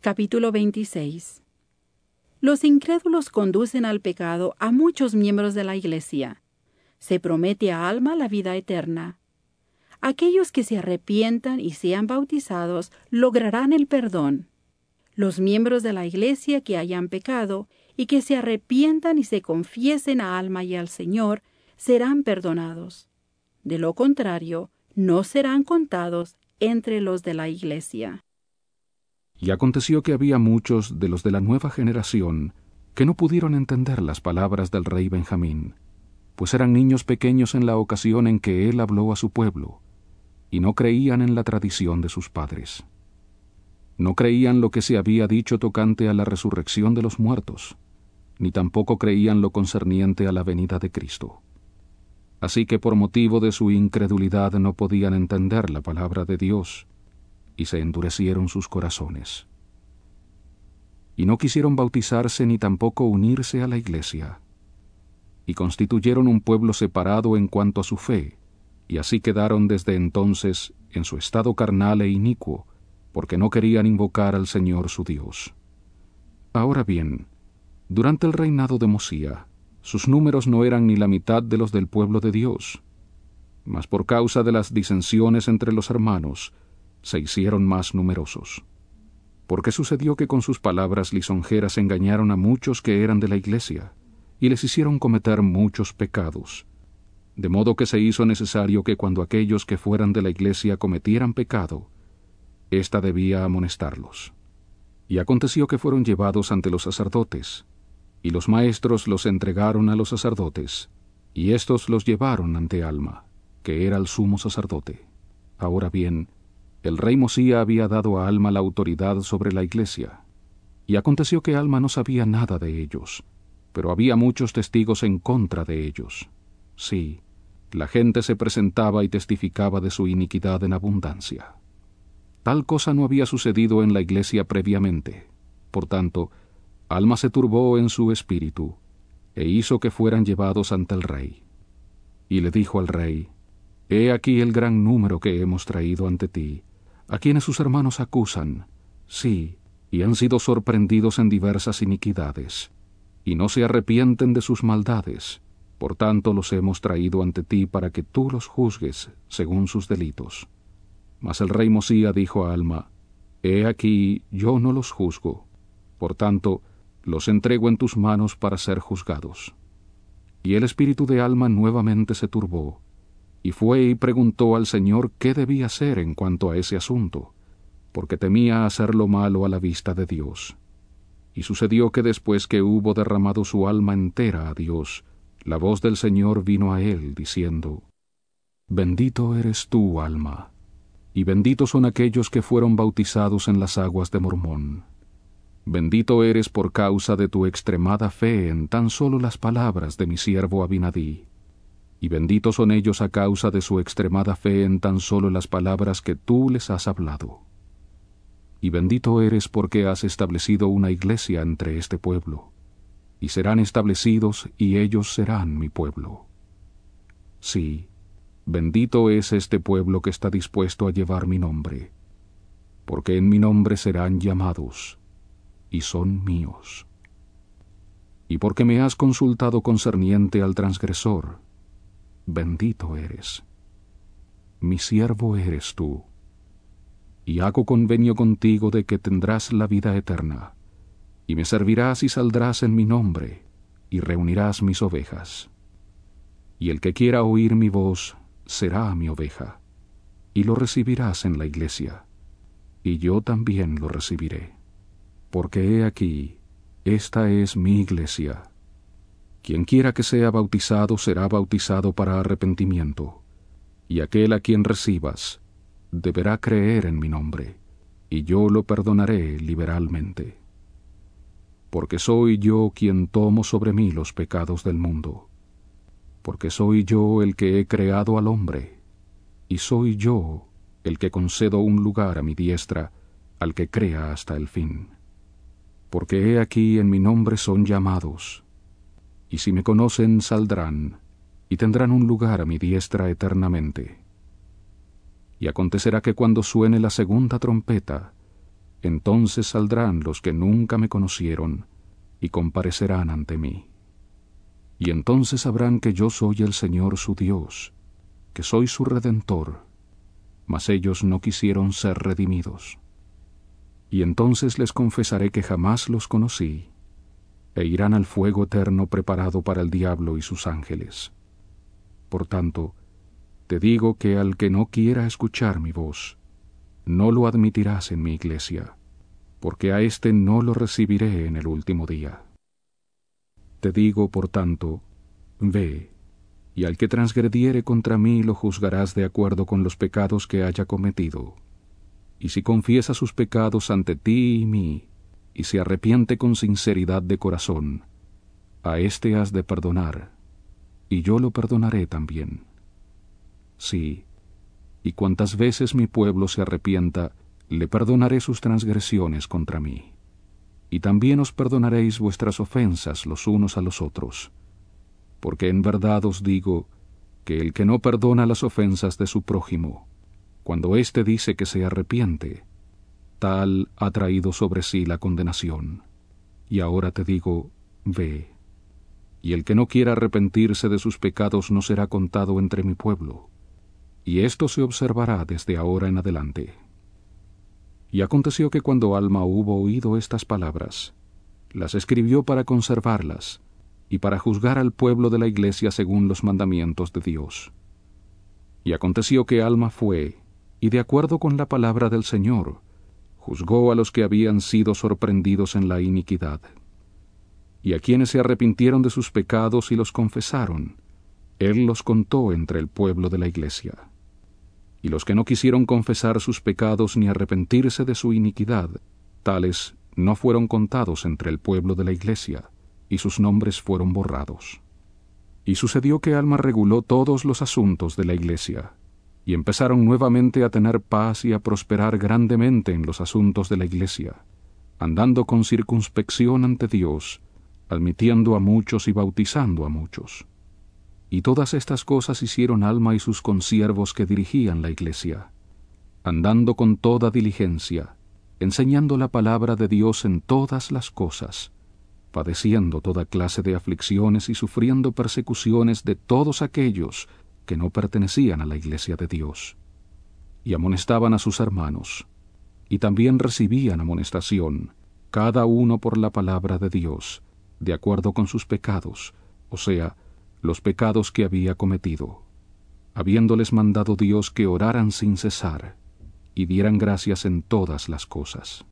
Capítulo 26 Los incrédulos conducen al pecado a muchos miembros de la Iglesia. Se promete a Alma la vida eterna. Aquellos que se arrepientan y sean bautizados lograrán el perdón. Los miembros de la Iglesia que hayan pecado y que se arrepientan y se confiesen a Alma y al Señor serán perdonados. De lo contrario, no serán contados entre los de la Iglesia. Y aconteció que había muchos de los de la nueva generación que no pudieron entender las palabras del rey Benjamín, pues eran niños pequeños en la ocasión en que él habló a su pueblo, y no creían en la tradición de sus padres. No creían lo que se había dicho tocante a la resurrección de los muertos, ni tampoco creían lo concerniente a la venida de Cristo. Así que por motivo de su incredulidad no podían entender la palabra de Dios, y se endurecieron sus corazones. Y no quisieron bautizarse ni tampoco unirse a la iglesia. Y constituyeron un pueblo separado en cuanto a su fe, y así quedaron desde entonces en su estado carnal e inicuo, porque no querían invocar al Señor su Dios. Ahora bien, durante el reinado de Mosía, sus números no eran ni la mitad de los del pueblo de Dios, mas por causa de las disensiones entre los hermanos, se hicieron más numerosos. Porque sucedió que con sus palabras lisonjeras engañaron a muchos que eran de la iglesia, y les hicieron cometer muchos pecados. De modo que se hizo necesario que cuando aquellos que fueran de la iglesia cometieran pecado, ésta debía amonestarlos. Y aconteció que fueron llevados ante los sacerdotes, y los maestros los entregaron a los sacerdotes, y éstos los llevaron ante Alma, que era el sumo sacerdote. Ahora bien, el rey Mosía había dado a Alma la autoridad sobre la iglesia, y aconteció que Alma no sabía nada de ellos, pero había muchos testigos en contra de ellos. Sí, la gente se presentaba y testificaba de su iniquidad en abundancia. Tal cosa no había sucedido en la iglesia previamente. Por tanto, Alma se turbó en su espíritu, e hizo que fueran llevados ante el rey. Y le dijo al rey, He aquí el gran número que hemos traído ante ti, a quienes sus hermanos acusan, sí, y han sido sorprendidos en diversas iniquidades, y no se arrepienten de sus maldades, por tanto los hemos traído ante ti para que tú los juzgues según sus delitos. Mas el rey Mosía dijo a Alma, He aquí, yo no los juzgo, por tanto, los entrego en tus manos para ser juzgados. Y el espíritu de Alma nuevamente se turbó, y fue y preguntó al Señor qué debía hacer en cuanto a ese asunto, porque temía hacer lo malo a la vista de Dios. Y sucedió que después que hubo derramado su alma entera a Dios, la voz del Señor vino a él, diciendo, Bendito eres tú, alma, y benditos son aquellos que fueron bautizados en las aguas de Mormón. Bendito eres por causa de tu extremada fe en tan solo las palabras de mi siervo Abinadí y benditos son ellos a causa de su extremada fe en tan solo las palabras que tú les has hablado. Y bendito eres porque has establecido una iglesia entre este pueblo, y serán establecidos y ellos serán mi pueblo. Sí, bendito es este pueblo que está dispuesto a llevar mi nombre, porque en mi nombre serán llamados, y son míos. Y porque me has consultado concerniente al transgresor, bendito eres. Mi siervo eres tú, y hago convenio contigo de que tendrás la vida eterna, y me servirás y saldrás en mi nombre, y reunirás mis ovejas. Y el que quiera oír mi voz será mi oveja, y lo recibirás en la iglesia, y yo también lo recibiré. Porque he aquí, esta es mi iglesia, quien quiera que sea bautizado será bautizado para arrepentimiento, y aquel a quien recibas deberá creer en mi nombre, y yo lo perdonaré liberalmente. Porque soy yo quien tomo sobre mí los pecados del mundo, porque soy yo el que he creado al hombre, y soy yo el que concedo un lugar a mi diestra al que crea hasta el fin. Porque he aquí en mi nombre son llamados, y si me conocen saldrán, y tendrán un lugar a mi diestra eternamente. Y acontecerá que cuando suene la segunda trompeta, entonces saldrán los que nunca me conocieron y comparecerán ante mí. Y entonces sabrán que yo soy el Señor su Dios, que soy su redentor, mas ellos no quisieron ser redimidos. Y entonces les confesaré que jamás los conocí, e irán al fuego eterno preparado para el diablo y sus ángeles. Por tanto, te digo que al que no quiera escuchar mi voz, no lo admitirás en mi iglesia, porque a éste no lo recibiré en el último día. Te digo, por tanto, ve, y al que transgrediere contra mí lo juzgarás de acuerdo con los pecados que haya cometido. Y si confiesa sus pecados ante ti y mí, y se arrepiente con sinceridad de corazón, a éste has de perdonar, y yo lo perdonaré también. Sí, y cuantas veces mi pueblo se arrepienta, le perdonaré sus transgresiones contra mí. Y también os perdonaréis vuestras ofensas los unos a los otros. Porque en verdad os digo que el que no perdona las ofensas de su prójimo, cuando éste dice que se arrepiente, tal ha traído sobre sí la condenación. Y ahora te digo, ve. Y el que no quiera arrepentirse de sus pecados no será contado entre mi pueblo y esto se observará desde ahora en adelante. Y aconteció que cuando Alma hubo oído estas palabras, las escribió para conservarlas y para juzgar al pueblo de la iglesia según los mandamientos de Dios. Y aconteció que Alma fue, y de acuerdo con la palabra del Señor, juzgó a los que habían sido sorprendidos en la iniquidad. Y a quienes se arrepintieron de sus pecados y los confesaron, Él los contó entre el pueblo de la iglesia y los que no quisieron confesar sus pecados ni arrepentirse de su iniquidad, tales no fueron contados entre el pueblo de la iglesia, y sus nombres fueron borrados. Y sucedió que Alma reguló todos los asuntos de la iglesia, y empezaron nuevamente a tener paz y a prosperar grandemente en los asuntos de la iglesia, andando con circunspección ante Dios, admitiendo a muchos y bautizando a muchos. Y todas estas cosas hicieron Alma y sus consiervos que dirigían la iglesia, andando con toda diligencia, enseñando la palabra de Dios en todas las cosas, padeciendo toda clase de aflicciones y sufriendo persecuciones de todos aquellos que no pertenecían a la iglesia de Dios. Y amonestaban a sus hermanos, y también recibían amonestación, cada uno por la palabra de Dios, de acuerdo con sus pecados, o sea, los pecados que había cometido, habiéndoles mandado Dios que oraran sin cesar y dieran gracias en todas las cosas.